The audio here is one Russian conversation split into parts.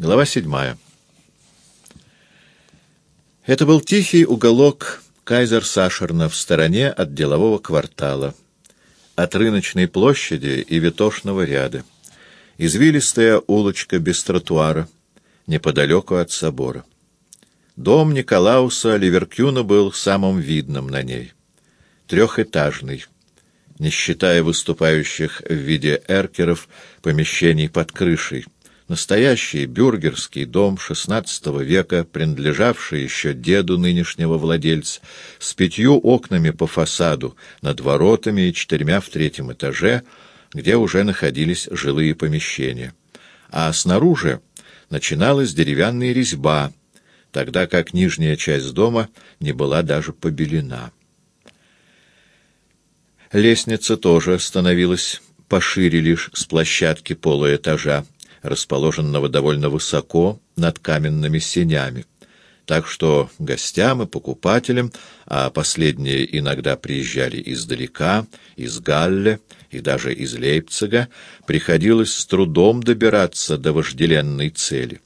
Глава седьмая. Это был тихий уголок Кайзер-Сашерна в стороне от делового квартала, от рыночной площади и витошного ряда. Извилистая улочка без тротуара, неподалеку от собора. Дом Николауса Ливеркюна был самым видным на ней. Трехэтажный, не считая выступающих в виде эркеров помещений под крышей, Настоящий бюргерский дом XVI века, принадлежавший еще деду нынешнего владельца, с пятью окнами по фасаду, над воротами и четырьмя в третьем этаже, где уже находились жилые помещения. А снаружи начиналась деревянная резьба, тогда как нижняя часть дома не была даже побелена. Лестница тоже становилась пошире лишь с площадки полуэтажа, расположенного довольно высоко над каменными сенями. Так что гостям и покупателям, а последние иногда приезжали издалека, из Галле и даже из Лейпцига, приходилось с трудом добираться до вожделенной цели.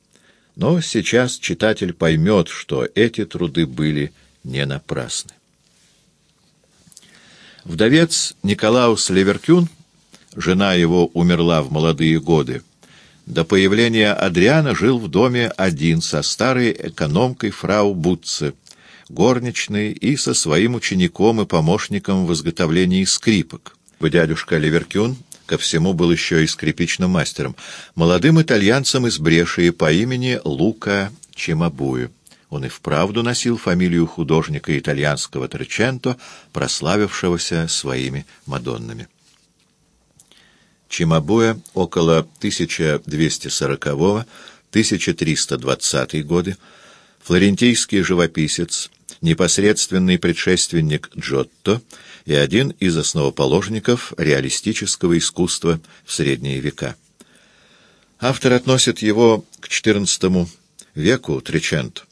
Но сейчас читатель поймет, что эти труды были не напрасны. Вдовец Николаус Леверкюн, жена его умерла в молодые годы, до появления Адриана жил в доме один со старой экономкой фрау Бутце, горничной и со своим учеником и помощником в изготовлении скрипок. Дядюшка Ливеркюн ко всему был еще и скрипичным мастером, молодым итальянцем из Брешии по имени Лука Чимабуи. Он и вправду носил фамилию художника итальянского Треченто, прославившегося своими Мадоннами. Чимабуя около 1240-1320 годы, флорентийский живописец, непосредственный предшественник Джотто и один из основоположников реалистического искусства в средние века. Автор относит его к XIV веку Треченто,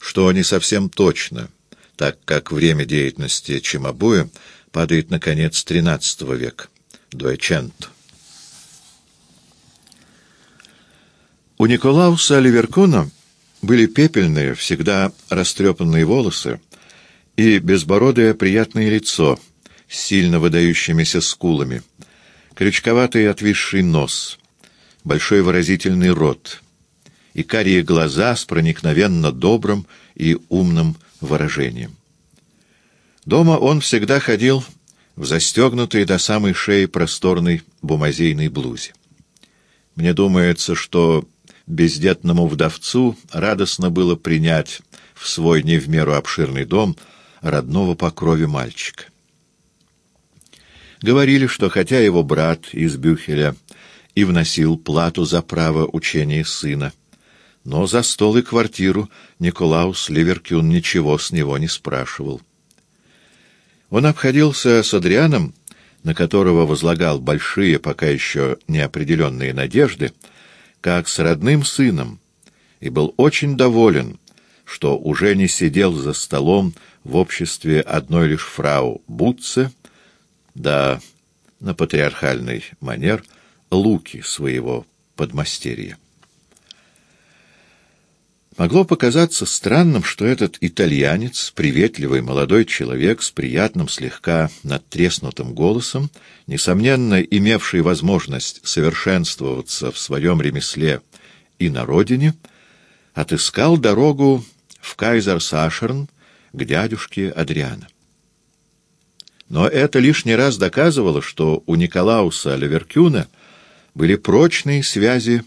что не совсем точно, так как время деятельности Чимабуя падает на конец XIII века, Дуэченто. У Николауса Ливеркуна были пепельные, всегда растрепанные волосы и безбородое приятное лицо с сильно выдающимися скулами, крючковатый отвисший нос, большой выразительный рот и карие глаза с проникновенно добрым и умным выражением. Дома он всегда ходил в застегнутой до самой шеи просторной бумазейной блузе. Мне думается, что бездетному вдовцу радостно было принять в свой не в меру обширный дом родного по крови мальчика. Говорили, что хотя его брат из Бюхеля и вносил плату за право учения сына, но за стол и квартиру Николаус Ливеркюн ничего с него не спрашивал. Он обходился с Адрианом, на которого возлагал большие, пока еще неопределенные надежды, как с родным сыном, и был очень доволен, что уже не сидел за столом в обществе одной лишь фрау Бутце, да на патриархальный манер луки своего подмастерья. Могло показаться странным, что этот итальянец, приветливый молодой человек с приятным слегка надтреснутым голосом, несомненно имевший возможность совершенствоваться в своем ремесле и на родине, отыскал дорогу в Кайзер-Сашерн к дядюшке Адриана. Но это лишний раз доказывало, что у Николауса Леверкюна были прочные связи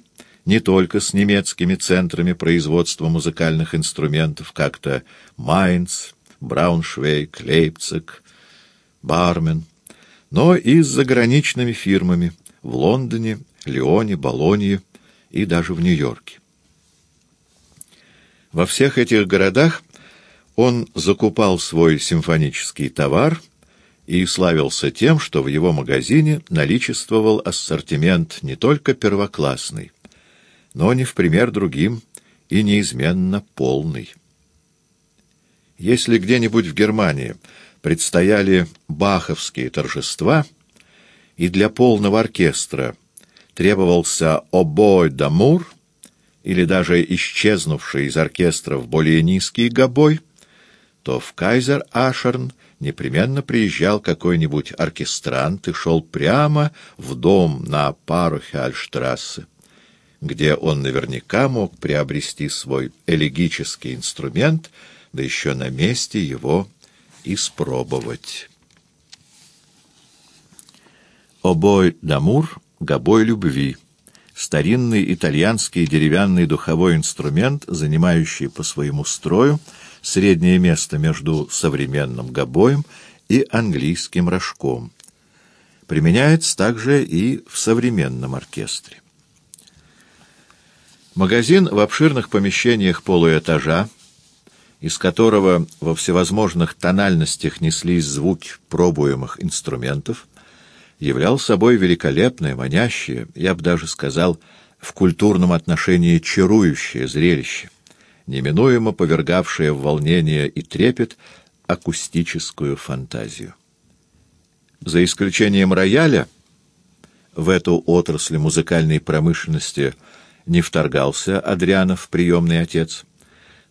не только с немецкими центрами производства музыкальных инструментов, как-то Майнц, Брауншвейг, Лейпциг, Бармен, но и с заграничными фирмами в Лондоне, Лионе, Болонье и даже в Нью-Йорке. Во всех этих городах он закупал свой симфонический товар и славился тем, что в его магазине наличествовал ассортимент не только первоклассный, но не в пример другим и неизменно полный. Если где-нибудь в Германии предстояли баховские торжества, и для полного оркестра требовался обой дамур, или даже исчезнувший из оркестров более низкий гобой, то в Кайзер-Ашерн непременно приезжал какой-нибудь оркестрант и шел прямо в дом на Парухальштрассе, где он наверняка мог приобрести свой элегический инструмент, да еще на месте его испробовать. Обой дамур, гобой любви. Старинный итальянский деревянный духовой инструмент, занимающий по своему строю среднее место между современным гобоем и английским рожком. Применяется также и в современном оркестре. Магазин в обширных помещениях полуэтажа, из которого во всевозможных тональностях неслись звуки пробуемых инструментов, являл собой великолепное, манящее, я бы даже сказал, в культурном отношении чарующее зрелище, неминуемо повергавшее в волнение и трепет акустическую фантазию. За исключением рояля, в эту отрасль музыкальной промышленности не вторгался Адрианов приемный отец.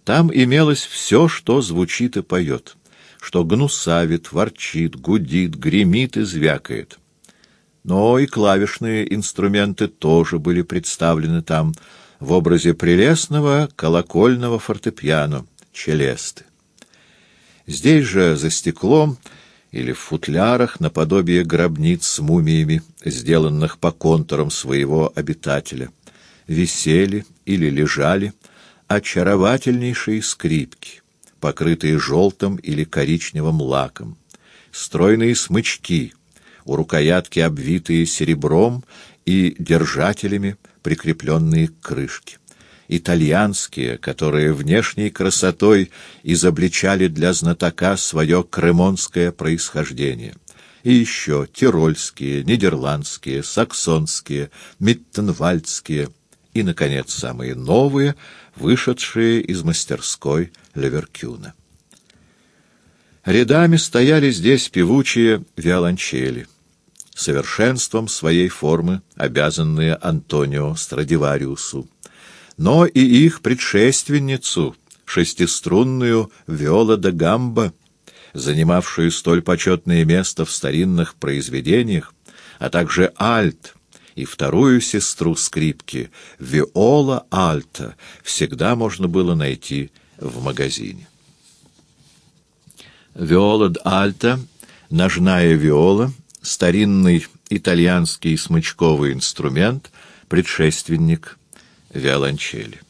Там имелось все, что звучит и поет, что гнусавит, ворчит, гудит, гремит и звякает но и клавишные инструменты тоже были представлены там в образе прелестного колокольного фортепиано, челесты. Здесь же за стеклом или в футлярах наподобие гробниц с мумиями, сделанных по контурам своего обитателя, висели или лежали очаровательнейшие скрипки, покрытые желтым или коричневым лаком, стройные смычки — у рукоятки обвитые серебром и держателями, прикрепленные к крышке. Итальянские, которые внешней красотой изобличали для знатока свое кремонское происхождение. И еще тирольские, нидерландские, саксонские, миттенвальдские и, наконец, самые новые, вышедшие из мастерской Леверкюна. Рядами стояли здесь певучие виолончели — совершенством своей формы, обязанные Антонио Страдивариусу, но и их предшественницу, шестиструнную Виола де Гамбо, занимавшую столь почетное место в старинных произведениях, а также альт и вторую сестру скрипки, Виола Альта, всегда можно было найти в магазине. Виола Альта, ножная виола — старинный итальянский смычковый инструмент, предшественник виолончели.